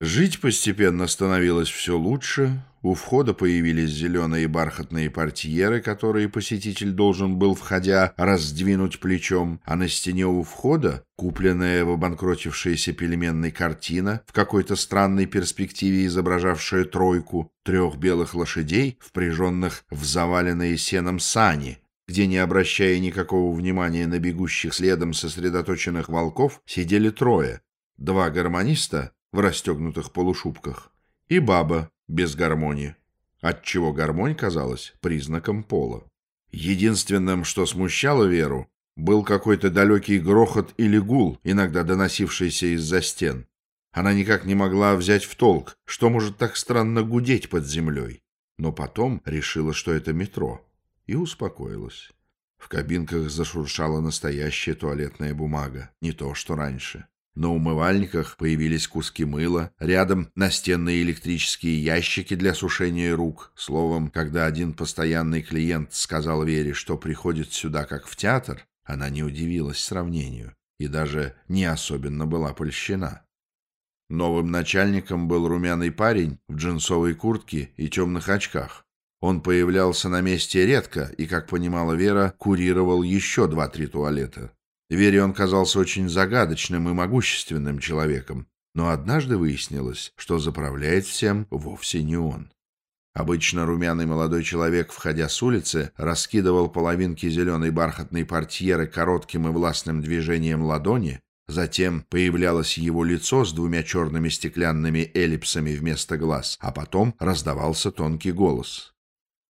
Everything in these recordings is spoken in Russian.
Жить постепенно становилось все лучше. У входа появились зеленые бархатные портьеры, которые посетитель должен был, входя, раздвинуть плечом, а на стене у входа купленная в обанкротившейся пельменной картина, в какой-то странной перспективе изображавшая тройку, трех белых лошадей, впряженных в заваленные сеном сани, где, не обращая никакого внимания на бегущих следом сосредоточенных волков, сидели трое. Два гармониста в расстегнутых полушубках и баба без гармонии, отчего гармонь казалась признаком пола. Единственным, что смущало Веру, был какой-то далекий грохот или гул, иногда доносившийся из-за стен. Она никак не могла взять в толк, что может так странно гудеть под землей. Но потом решила, что это метро, и успокоилась. В кабинках зашуршала настоящая туалетная бумага, не то что раньше. На умывальниках появились куски мыла, рядом настенные электрические ящики для сушения рук. Словом, когда один постоянный клиент сказал Вере, что приходит сюда как в театр, она не удивилась сравнению и даже не особенно была польщена. Новым начальником был румяный парень в джинсовой куртке и темных очках. Он появлялся на месте редко и, как понимала Вера, курировал еще два-три туалета. Вере он казался очень загадочным и могущественным человеком, но однажды выяснилось, что заправляет всем вовсе не он. Обычно румяный молодой человек, входя с улицы, раскидывал половинки зеленой бархатной портьеры коротким и властным движением ладони, затем появлялось его лицо с двумя черными стеклянными эллипсами вместо глаз, а потом раздавался тонкий голос.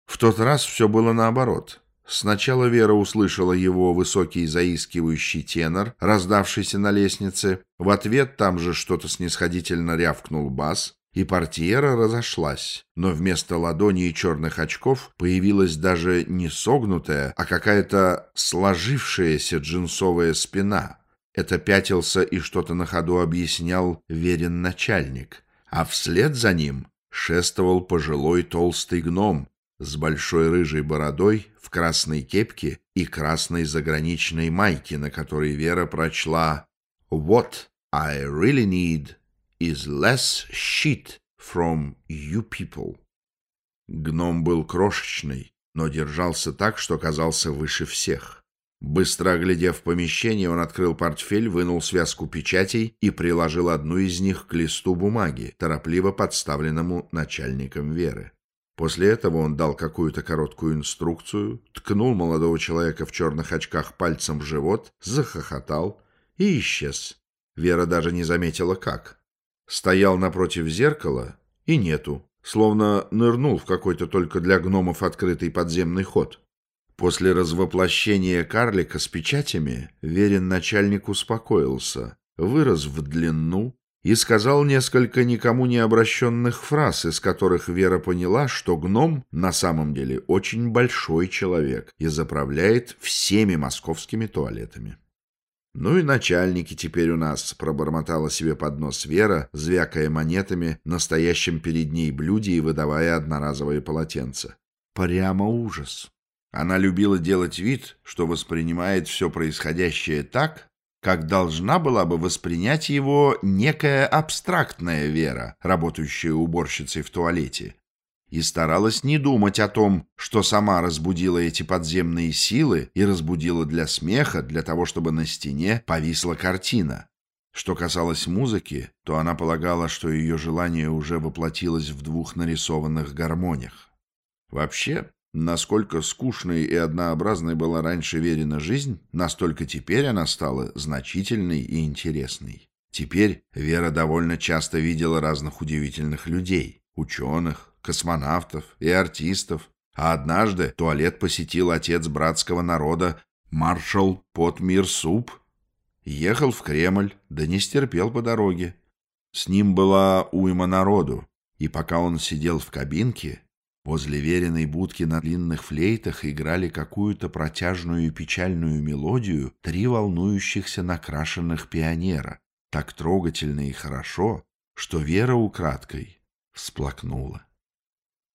В тот раз все было наоборот. Сначала Вера услышала его высокий заискивающий тенор, раздавшийся на лестнице. В ответ там же что-то снисходительно рявкнул бас, и портьера разошлась. Но вместо ладони и черных очков появилась даже не согнутая, а какая-то сложившаяся джинсовая спина. Это пятился и что-то на ходу объяснял верен начальник. А вслед за ним шествовал пожилой толстый гном, с большой рыжей бородой, в красной кепке и красной заграничной майке, на которой Вера прочла «What I really need is less shit from you people». Гном был крошечный, но держался так, что казался выше всех. Быстро оглядев помещение, он открыл портфель, вынул связку печатей и приложил одну из них к листу бумаги, торопливо подставленному начальником Веры. После этого он дал какую-то короткую инструкцию, ткнул молодого человека в черных очках пальцем в живот, захохотал и исчез. Вера даже не заметила, как. Стоял напротив зеркала и нету, словно нырнул в какой-то только для гномов открытый подземный ход. После развоплощения карлика с печатями Верин начальник успокоился, вырос в длину, и сказал несколько никому не обращенных фраз, из которых Вера поняла, что гном на самом деле очень большой человек и заправляет всеми московскими туалетами. «Ну и начальники теперь у нас», — пробормотала себе под нос Вера, звякая монетами, настоящим перед ней блюде и выдавая одноразовые полотенца. Прямо ужас. Она любила делать вид, что воспринимает все происходящее так, как должна была бы воспринять его некая абстрактная вера, работающая уборщицей в туалете, и старалась не думать о том, что сама разбудила эти подземные силы и разбудила для смеха, для того, чтобы на стене повисла картина. Что касалось музыки, то она полагала, что ее желание уже воплотилось в двух нарисованных гармониях. Вообще, Насколько скучной и однообразной была раньше Верина жизнь, настолько теперь она стала значительной и интересной. Теперь Вера довольно часто видела разных удивительных людей, ученых, космонавтов и артистов, а однажды туалет посетил отец братского народа маршал Потмир Суп. Ехал в Кремль, да не стерпел по дороге. С ним была уйма народу, и пока он сидел в кабинке, Возле веренной будки на длинных флейтах играли какую-то протяжную и печальную мелодию три волнующихся накрашенных пионера, так трогательно и хорошо, что Вера украдкой всплакнула.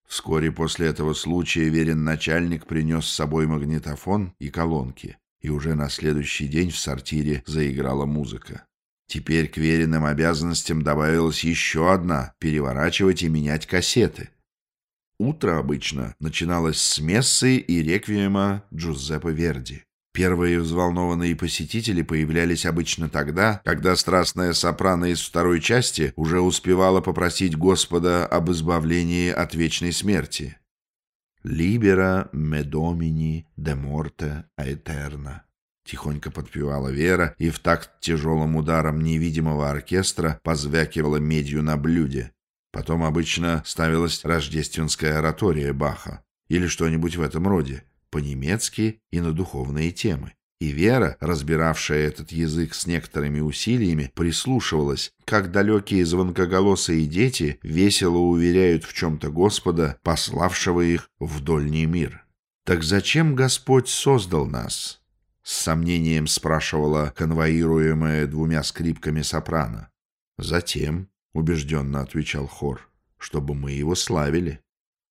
Вскоре после этого случая верен начальник принес с собой магнитофон и колонки, и уже на следующий день в сортире заиграла музыка. Теперь к веренным обязанностям добавилась еще одна — переворачивать и менять кассеты. Утро обычно начиналось с мессы и реквиема Джузеппе Верди. Первые взволнованные посетители появлялись обычно тогда, когда страстная сопрано из второй части уже успевала попросить Господа об избавлении от вечной смерти. «Libera me domini de morte aeterna», — тихонько подпевала Вера, и в такт тяжелым ударом невидимого оркестра позвякивала медью на блюде. Потом обычно ставилась рождественская оратория Баха или что-нибудь в этом роде по-немецки и на духовные темы. И Вера, разбиравшая этот язык с некоторыми усилиями, прислушивалась, как далекие звонкоголосые дети весело уверяют в чем-то Господа, пославшего их в дольний мир. «Так зачем Господь создал нас?» — с сомнением спрашивала конвоируемая двумя скрипками сопрано. «Затем», — убежденно отвечал хор, — «чтобы мы его славили».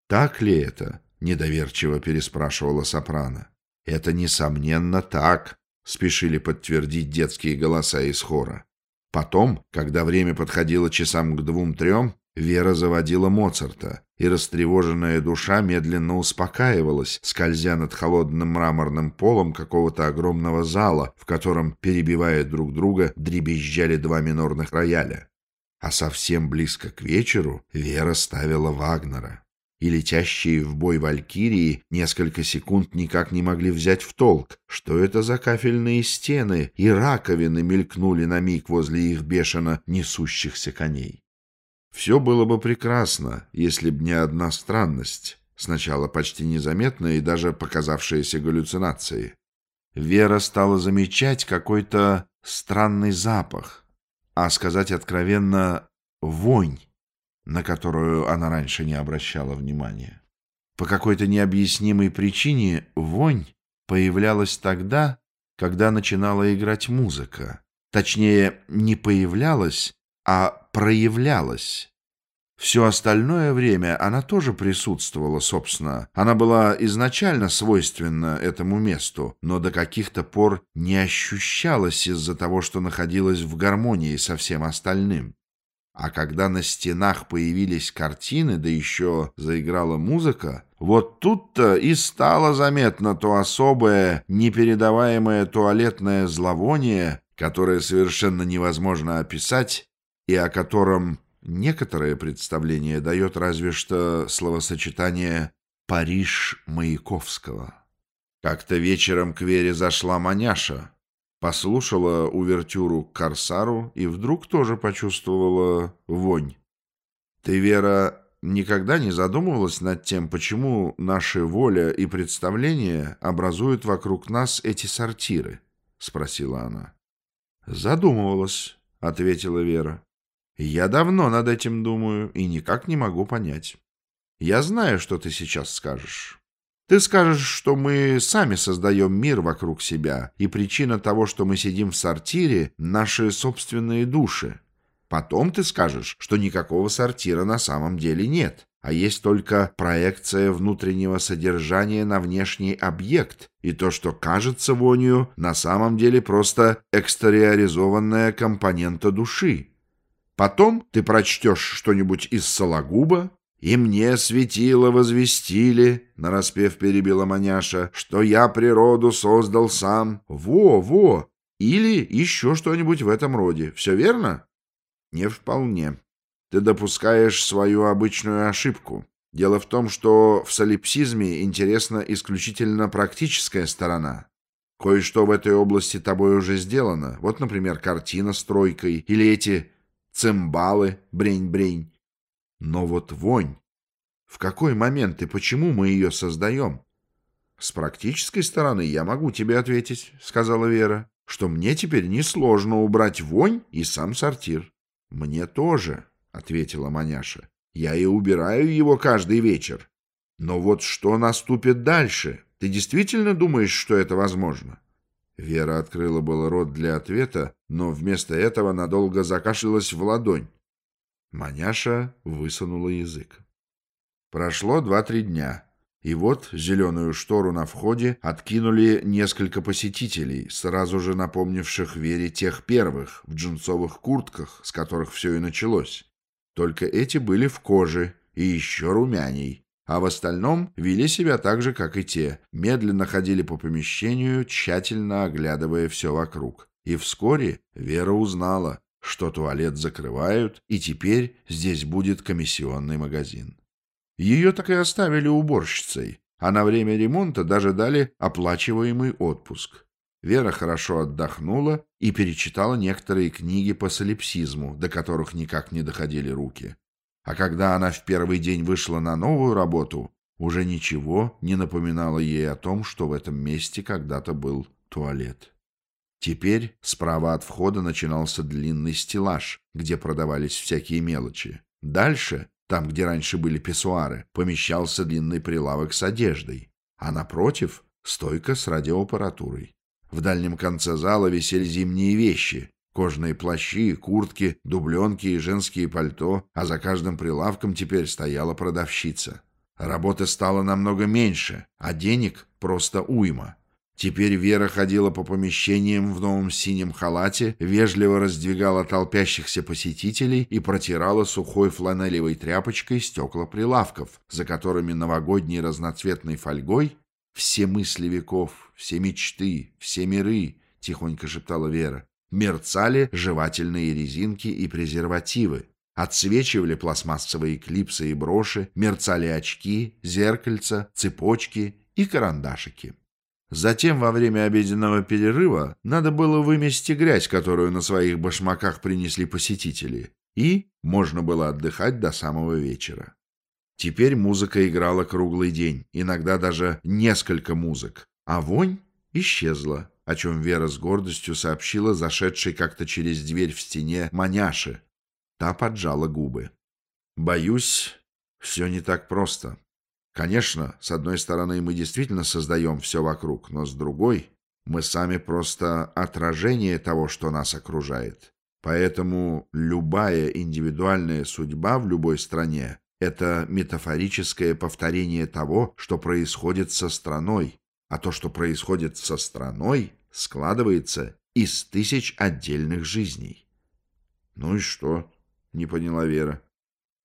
«Так ли это?» недоверчиво переспрашивала сопрано. «Это, несомненно, так», — спешили подтвердить детские голоса из хора. Потом, когда время подходило часам к двум-трем, Вера заводила Моцарта, и растревоженная душа медленно успокаивалась, скользя над холодным мраморным полом какого-то огромного зала, в котором, перебивая друг друга, дребезжали два минорных рояля. А совсем близко к вечеру Вера ставила Вагнера и летящие в бой валькирии несколько секунд никак не могли взять в толк, что это за кафельные стены и раковины мелькнули на миг возле их бешено несущихся коней. Все было бы прекрасно, если б не одна странность, сначала почти незаметная и даже показавшаяся галлюцинацией. Вера стала замечать какой-то странный запах, а сказать откровенно — вонь на которую она раньше не обращала внимания. По какой-то необъяснимой причине вонь появлялась тогда, когда начинала играть музыка. Точнее, не появлялась, а проявлялась. Все остальное время она тоже присутствовала, собственно. Она была изначально свойственна этому месту, но до каких-то пор не ощущалась из-за того, что находилась в гармонии со всем остальным. А когда на стенах появились картины, да еще заиграла музыка, вот тут-то и стало заметно то особое, непередаваемое туалетное зловоние, которое совершенно невозможно описать и о котором некоторое представление дает разве что словосочетание «Париж Маяковского». Как-то вечером к Вере зашла маняша, послушала увертюру к «Корсару» и вдруг тоже почувствовала вонь. «Ты, Вера, никогда не задумывалась над тем, почему наша воля и представление образуют вокруг нас эти сортиры?» — спросила она. «Задумывалась», — ответила Вера. «Я давно над этим думаю и никак не могу понять. Я знаю, что ты сейчас скажешь. Ты скажешь, что мы сами создаем мир вокруг себя, и причина того, что мы сидим в сортире, — наши собственные души. Потом ты скажешь, что никакого сортира на самом деле нет, а есть только проекция внутреннего содержания на внешний объект, и то, что кажется вонью, на самом деле просто экстериоризованная компонента души. Потом ты прочтешь что-нибудь из Сологуба, «И мне светило возвестили», — нараспев перебила маняша, «что я природу создал сам». «Во, во!» Или еще что-нибудь в этом роде. Все верно? Не вполне. Ты допускаешь свою обычную ошибку. Дело в том, что в солипсизме интересна исключительно практическая сторона. Кое-что в этой области тобой уже сделано. Вот, например, картина с тройкой или эти цимбалы, брень-брень. Но вот вонь. В какой момент и почему мы ее создаем? С практической стороны я могу тебе ответить, сказала Вера, что мне теперь несложно убрать вонь и сам сортир. Мне тоже, ответила Маняша. Я и убираю его каждый вечер. Но вот что наступит дальше? Ты действительно думаешь, что это возможно? Вера открыла было рот для ответа, но вместо этого надолго закашлялась в ладонь. Маняша высунула язык. Прошло два-три дня. И вот зеленую штору на входе откинули несколько посетителей, сразу же напомнивших Вере тех первых, в джинсовых куртках, с которых все и началось. Только эти были в коже и еще румяней, а в остальном вели себя так же, как и те, медленно ходили по помещению, тщательно оглядывая все вокруг. И вскоре Вера узнала, что туалет закрывают, и теперь здесь будет комиссионный магазин. Ее так и оставили уборщицей, а на время ремонта даже дали оплачиваемый отпуск. Вера хорошо отдохнула и перечитала некоторые книги по солипсизму, до которых никак не доходили руки. А когда она в первый день вышла на новую работу, уже ничего не напоминало ей о том, что в этом месте когда-то был туалет. Теперь справа от входа начинался длинный стеллаж, где продавались всякие мелочи. Дальше там, где раньше были писсуары, помещался длинный прилавок с одеждой, а напротив — стойка с радиоаппаратурой. В дальнем конце зала висели зимние вещи, кожаные плащи, куртки, дубленки и женские пальто, а за каждым прилавком теперь стояла продавщица. Работы стало намного меньше, а денег просто уйма. Теперь Вера ходила по помещениям в новом синем халате, вежливо раздвигала толпящихся посетителей и протирала сухой фланелевой тряпочкой стекла прилавков, за которыми новогодней разноцветной фольгой «Все мысли веков, все мечты, все миры», — тихонько шептала Вера, мерцали жевательные резинки и презервативы, отсвечивали пластмассовые клипсы и броши, мерцали очки, зеркальца, цепочки и карандашики. Затем, во время обеденного перерыва, надо было вымести грязь, которую на своих башмаках принесли посетители, и можно было отдыхать до самого вечера. Теперь музыка играла круглый день, иногда даже несколько музык, а вонь исчезла, о чем Вера с гордостью сообщила зашедшей как-то через дверь в стене маняше. Та поджала губы. «Боюсь, все не так просто», Конечно, с одной стороны, мы действительно создаем все вокруг, но с другой, мы сами просто отражение того, что нас окружает. Поэтому любая индивидуальная судьба в любой стране – это метафорическое повторение того, что происходит со страной, а то, что происходит со страной, складывается из тысяч отдельных жизней. «Ну и что?» — не поняла Вера.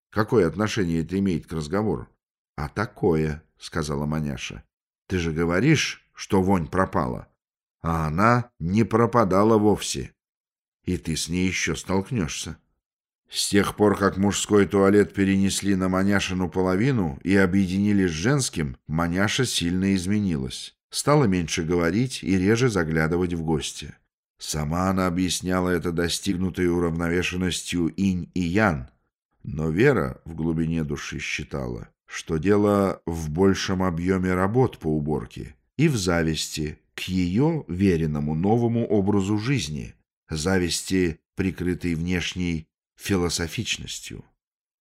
«Какое отношение это имеет к разговору?» «А такое», — сказала маняша. «Ты же говоришь, что вонь пропала, а она не пропадала вовсе, и ты с ней еще столкнешься». С тех пор, как мужской туалет перенесли на маняшину половину и объединили с женским, маняша сильно изменилась. Стала меньше говорить и реже заглядывать в гости. Сама она объясняла это достигнутой уравновешенностью инь и ян. Но Вера в глубине души считала, что дело в большем объеме работ по уборке и в зависти к ее веренному новому образу жизни, зависти, прикрытой внешней философичностью.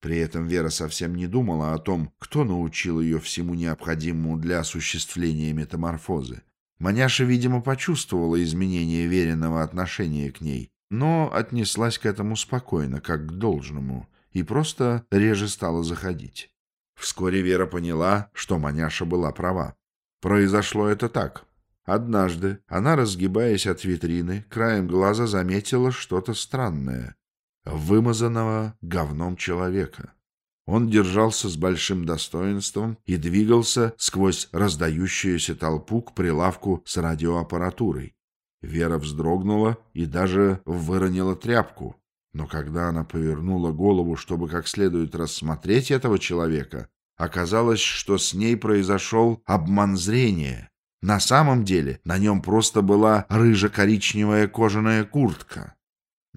При этом Вера совсем не думала о том, кто научил ее всему необходимому для осуществления метаморфозы. Маняша, видимо, почувствовала изменение веренного отношения к ней, но отнеслась к этому спокойно, как к должному, и просто реже стала заходить. Вскоре Вера поняла, что маняша была права. Произошло это так. Однажды она, разгибаясь от витрины, краем глаза заметила что-то странное. Вымазанного говном человека. Он держался с большим достоинством и двигался сквозь раздающуюся толпу к прилавку с радиоаппаратурой. Вера вздрогнула и даже выронила тряпку, но когда она повернула голову, чтобы как следует рассмотреть этого человека, оказалось, что с ней произошел обман зрения. На самом деле на нем просто была рыжо-коричневая кожаная куртка.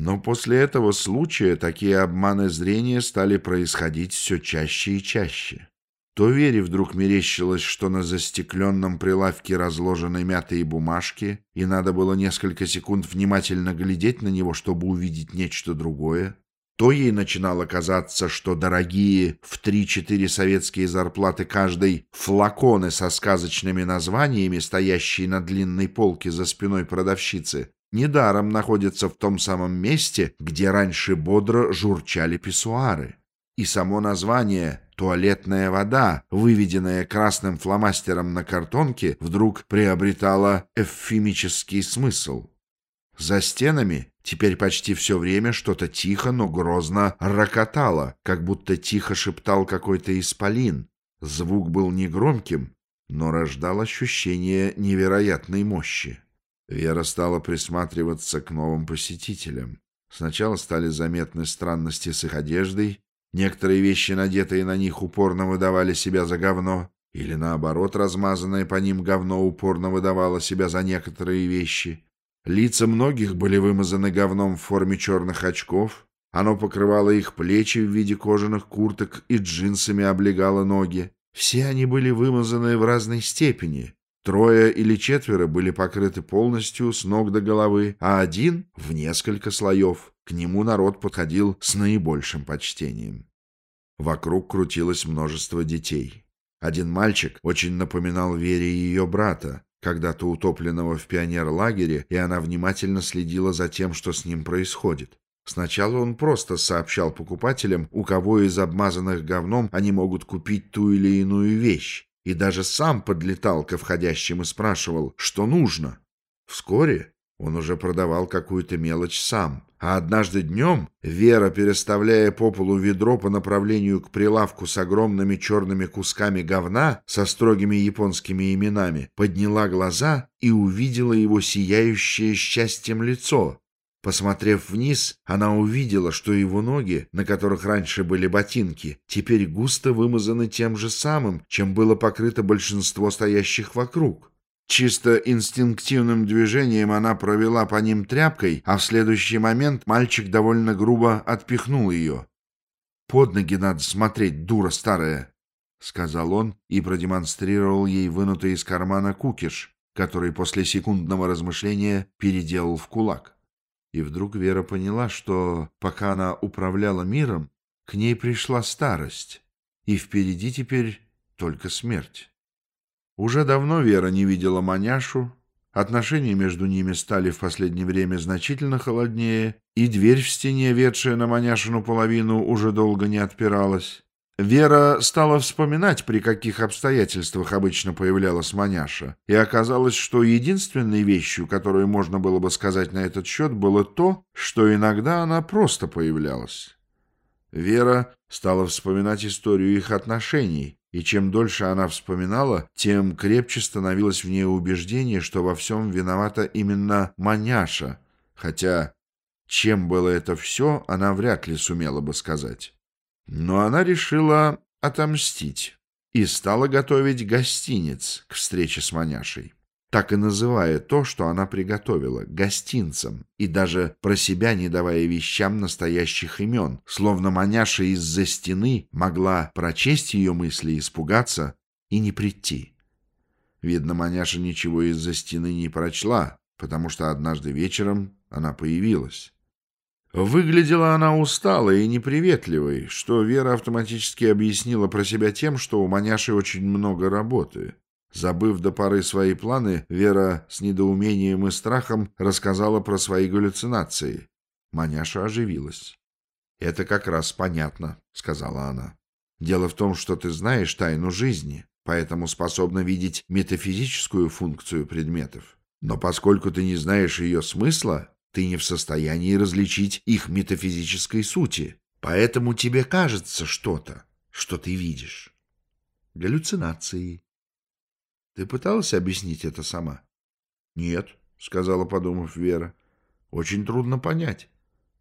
Но после этого случая такие обманы зрения стали происходить все чаще и чаще. То Вере вдруг мерещилось, что на застекленном прилавке разложены мятые бумажки, и надо было несколько секунд внимательно глядеть на него, чтобы увидеть нечто другое. То ей начинало казаться, что дорогие в 3-4 советские зарплаты каждой флаконы со сказочными названиями, стоящие на длинной полке за спиной продавщицы, недаром находятся в том самом месте, где раньше бодро журчали писсуары. И само название туалетная вода, выведенная красным фломастером на картонке, вдруг приобретала эвфемический смысл. За стенами теперь почти все время что-то тихо, но грозно рокотало, как будто тихо шептал какой-то исполин. Звук был негромким, но рождал ощущение невероятной мощи. Вера стала присматриваться к новым посетителям. Сначала стали заметны странности с их одеждой, некоторые вещи, надетые на них, упорно выдавали себя за говно, или наоборот, размазанное по ним говно упорно выдавало себя за некоторые вещи. Лица многих были вымазаны говном в форме черных очков, оно покрывало их плечи в виде кожаных курток и джинсами облегало ноги. Все они были вымазаны в разной степени. Трое или четверо были покрыты полностью с ног до головы, а один — в несколько слоев. К нему народ подходил с наибольшим почтением. Вокруг крутилось множество детей. Один мальчик очень напоминал Вере ее брата, когда-то утопленного в пионерлагере, и она внимательно следила за тем, что с ним происходит. Сначала он просто сообщал покупателям, у кого из обмазанных говном они могут купить ту или иную вещь, и даже сам подлетал ко входящим и спрашивал, что нужно. Вскоре он уже продавал какую-то мелочь сам. А однажды днем Вера, переставляя по полу ведро по направлению к прилавку с огромными черными кусками говна со строгими японскими именами, подняла глаза и увидела его сияющее счастьем лицо. Посмотрев вниз, она увидела, что его ноги, на которых раньше были ботинки, теперь густо вымазаны тем же самым, чем было покрыто большинство стоящих вокруг. Чисто инстинктивным движением она провела по ним тряпкой, а в следующий момент мальчик довольно грубо отпихнул ее. «Под ноги надо смотреть, дура старая!» — сказал он и продемонстрировал ей вынутый из кармана кукиш, который после секундного размышления переделал в кулак. И вдруг Вера поняла, что, пока она управляла миром, к ней пришла старость, и впереди теперь только смерть. Уже давно Вера не видела маняшу, отношения между ними стали в последнее время значительно холоднее, и дверь в стене, ведшая на маняшину половину, уже долго не отпиралась. Вера стала вспоминать, при каких обстоятельствах обычно появлялась маняша, и оказалось, что единственной вещью, которую можно было бы сказать на этот счет, было то, что иногда она просто появлялась. Вера стала вспоминать историю их отношений, и чем дольше она вспоминала, тем крепче становилось в ней убеждение, что во всем виновата именно маняша, хотя чем было это все, она вряд ли сумела бы сказать. Но она решила отомстить и стала готовить гостиниц к встрече с маняшей, так и называя то, что она приготовила, гостинцем, и даже про себя не давая вещам настоящих имен, словно маняша из-за стены могла прочесть ее мысли, испугаться и не прийти. Видно, маняша ничего из-за стены не прочла, потому что однажды вечером она появилась. Выглядела она усталой и неприветливой, что Вера автоматически объяснила про себя тем, что у маняши очень много работы. Забыв до поры свои планы, Вера с недоумением и страхом рассказала про свои галлюцинации. Маняша оживилась. «Это как раз понятно», — сказала она. «Дело в том, что ты знаешь тайну жизни, поэтому способна видеть метафизическую функцию предметов. Но поскольку ты не знаешь ее смысла, ты не в состоянии различить их метафизической сути, поэтому тебе кажется что-то, что ты видишь. Галлюцинации. Ты пыталась объяснить это сама? Нет, сказала, подумав Вера. Очень трудно понять.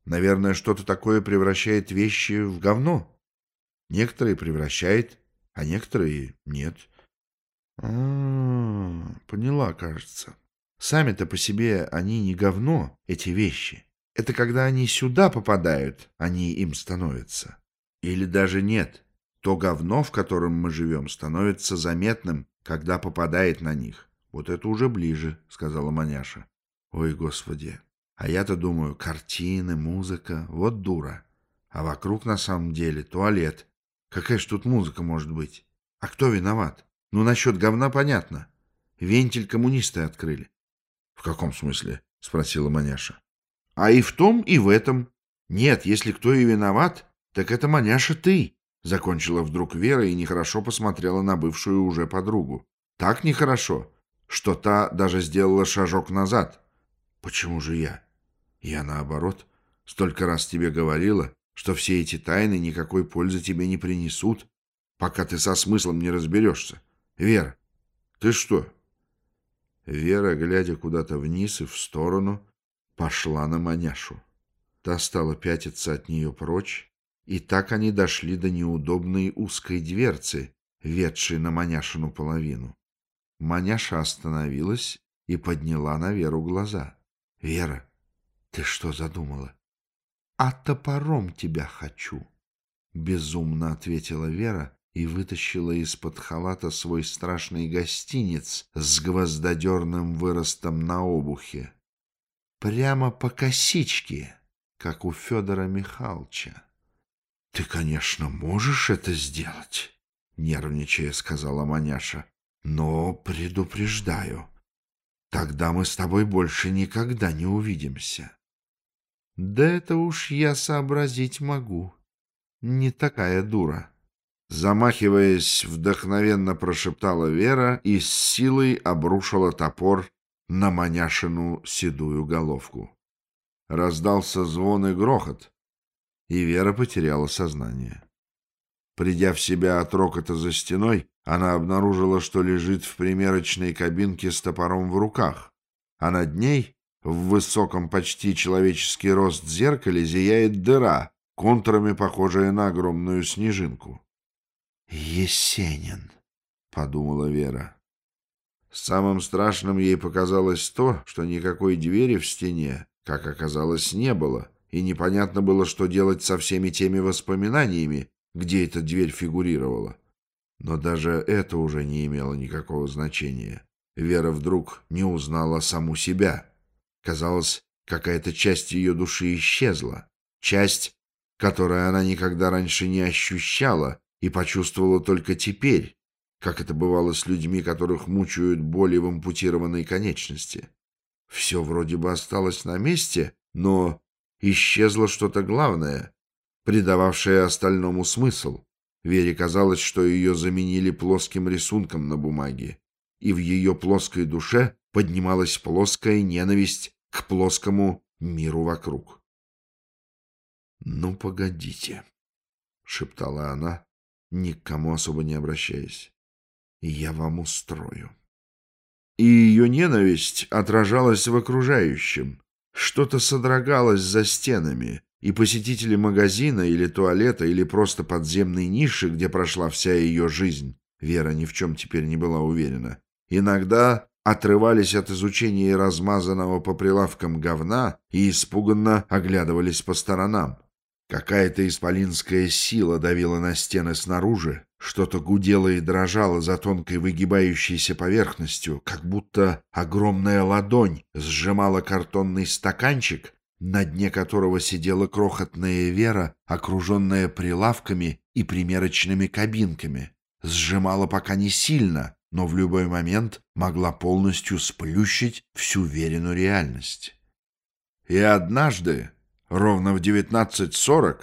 Наверное, что-то такое превращает вещи в говно. Некоторые превращает, а некоторые нет. А, -а, -а поняла, кажется. Сами-то по себе они не говно, эти вещи. Это когда они сюда попадают, они им становятся. Или даже нет. То говно, в котором мы живем, становится заметным, когда попадает на них. Вот это уже ближе, сказала маняша. Ой, господи. А я-то думаю, картины, музыка, вот дура. А вокруг на самом деле туалет. Какая ж тут музыка может быть? А кто виноват? Ну, насчет говна понятно. Вентиль коммунисты открыли. «В каком смысле?» — спросила маняша. «А и в том, и в этом. Нет, если кто и виноват, так это маняша ты. Закончила вдруг Вера и нехорошо посмотрела на бывшую уже подругу. Так нехорошо, что та даже сделала шажок назад. Почему же я? Я наоборот. Столько раз тебе говорила, что все эти тайны никакой пользы тебе не принесут, пока ты со смыслом не разберешься. Вера, ты что? Вера, глядя куда-то вниз и в сторону, пошла на маняшу. Та стала пятиться от нее прочь, и так они дошли до неудобной узкой дверцы, ведшей на маняшину половину. Маняша остановилась и подняла на Веру глаза. — Вера, ты что задумала? — А топором тебя хочу, — безумно ответила Вера и вытащила из-под халата свой страшный гостиниц с гвоздодерным выростом на обухе. Прямо по косичке, как у Федора Михайловича. — Ты, конечно, можешь это сделать, — нервничая сказала Маняша. Но предупреждаю, тогда мы с тобой больше никогда не увидимся. Да это уж я сообразить могу. Не такая дура. Замахиваясь, вдохновенно прошептала Вера и с силой обрушила топор на маняшину седую головку. Раздался звон и грохот, и Вера потеряла сознание. Придя в себя от рокота за стеной, она обнаружила, что лежит в примерочной кабинке с топором в руках, а над ней, в высоком почти человеческий рост зеркале, зияет дыра, контурами похожая на огромную снежинку. «Есенин», — подумала Вера. Самым страшным ей показалось то, что никакой двери в стене, как оказалось, не было, и непонятно было, что делать со всеми теми воспоминаниями, где эта дверь фигурировала. Но даже это уже не имело никакого значения. Вера вдруг не узнала саму себя. Казалось, какая-то часть ее души исчезла. Часть, которую она никогда раньше не ощущала и почувствовала только теперь, как это бывало с людьми, которых мучают боли в ампутированной конечности. Все вроде бы осталось на месте, но исчезло что-то главное, придававшее остальному смысл. Вере казалось, что ее заменили плоским рисунком на бумаге, и в ее плоской душе поднималась плоская ненависть к плоскому миру вокруг. «Ну, погодите», — шептала она, ни к кому особо не обращаясь. «Я вам устрою». И ее ненависть отражалась в окружающем. Что-то содрогалось за стенами, и посетители магазина или туалета или просто подземной ниши, где прошла вся ее жизнь, Вера ни в чем теперь не была уверена, иногда отрывались от изучения размазанного по прилавкам говна и испуганно оглядывались по сторонам. Какая-то исполинская сила давила на стены снаружи, что-то гудело и дрожало за тонкой выгибающейся поверхностью, как будто огромная ладонь сжимала картонный стаканчик на дне которого сидела крохотная Вера, окруженная прилавками и примерочными кабинками. Сжимала пока не сильно, но в любой момент могла полностью сплющить всю Верину реальность. И однажды, ровно в 19.40,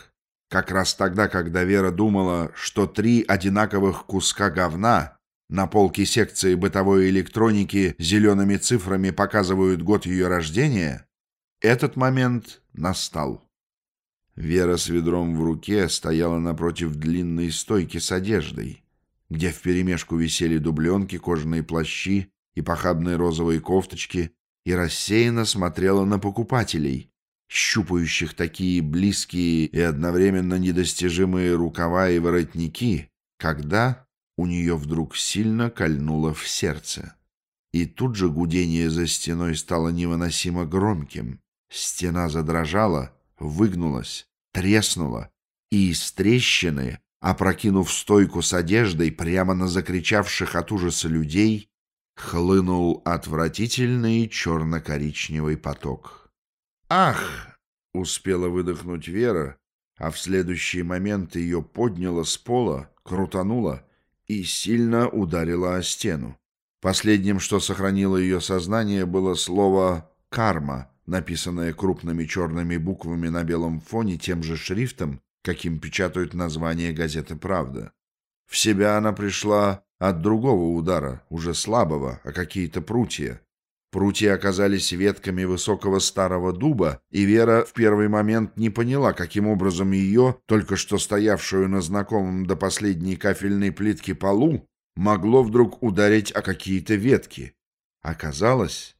как раз тогда, когда Вера думала, что три одинаковых куска говна на полке секции бытовой электроники зелеными цифрами показывают год ее рождения, этот момент настал. Вера с ведром в руке стояла напротив длинной стойки с одеждой, где вперемешку висели дубленки, кожаные плащи и похабные розовые кофточки, и рассеянно смотрела на покупателей, щупающих такие близкие и одновременно недостижимые рукава и воротники, когда у нее вдруг сильно кольнуло в сердце. И тут же гудение за стеной стало невыносимо громким. Стена задрожала, выгнулась, треснула, и из трещины, опрокинув стойку с одеждой прямо на закричавших от ужаса людей, хлынул отвратительный черно-коричневый поток. «Ах!» — успела выдохнуть Вера, а в следующий момент ее подняло с пола, крутануло и сильно ударило о стену. Последним, что сохранило ее сознание, было слово «карма», написанное крупными черными буквами на белом фоне тем же шрифтом, каким печатают название газеты «Правда». В себя она пришла от другого удара, уже слабого, а какие-то прутья. Прутья оказались ветками высокого старого дуба, и Вера в первый момент не поняла, каким образом ее, только что стоявшую на знакомом до последней кафельной плитке полу, могло вдруг ударить о какие-то ветки. Оказалось,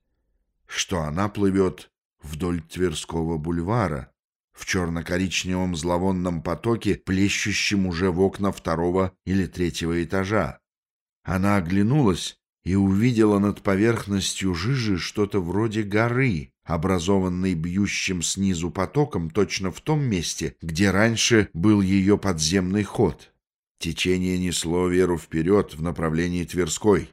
что она плывет вдоль Тверского бульвара, в черно-коричневом зловонном потоке, плещущем уже в окна второго или третьего этажа. Она оглянулась и увидела над поверхностью жижи что-то вроде горы, образованной бьющим снизу потоком точно в том месте, где раньше был ее подземный ход. Течение несло Веру вперед в направлении Тверской.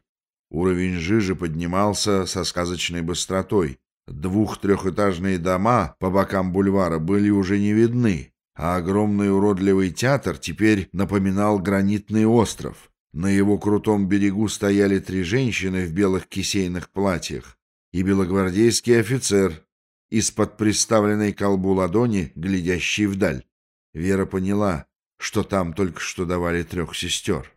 Уровень жижи поднимался со сказочной быстротой. Двух-трехэтажные дома по бокам бульвара были уже не видны, а огромный уродливый театр теперь напоминал гранитный остров. На его крутом берегу стояли три женщины в белых кисейных платьях и белогвардейский офицер, из-под приставленной колбу ладони, глядящий вдаль. Вера поняла, что там только что давали трех сестер.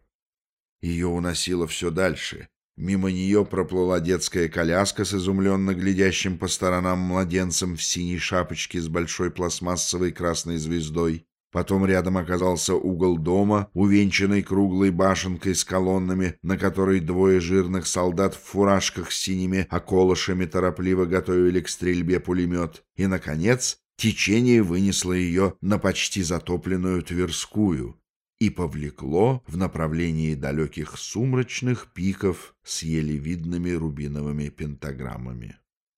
Ее уносило все дальше, Мимо нее проплыла детская коляска с изумленно глядящим по сторонам младенцем в синей шапочке с большой пластмассовой красной звездой. Потом рядом оказался угол дома, увенчанный круглой башенкой с колоннами, на которой двое жирных солдат в фуражках с синими околышами торопливо готовили к стрельбе пулемет. И, наконец, течение вынесло ее на почти затопленную Тверскую, и повлекло в направлении далеких сумрачных пиков с еле видными рубиновыми пентаграммами.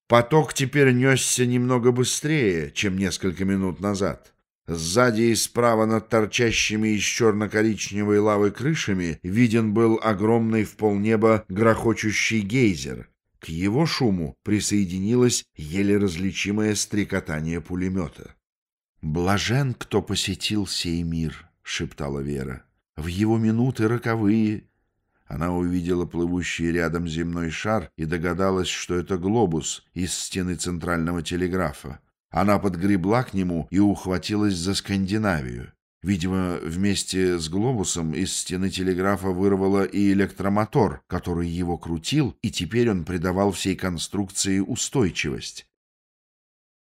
Поток теперь несся немного быстрее, чем несколько минут назад. Сзади и справа над торчащими из черно-коричневой лавы крышами виден был огромный в полнеба грохочущий гейзер. К его шуму присоединилось еле различимое стрекотание пулемета. «Блажен, кто посетил сей мир», шептала Вера. В его минуты роковые. Она увидела плывущий рядом земной шар и догадалась, что это глобус из стены центрального телеграфа. Она подгребла к нему и ухватилась за Скандинавию. Видимо, вместе с глобусом из стены телеграфа вырвало и электромотор, который его крутил, и теперь он придавал всей конструкции устойчивость.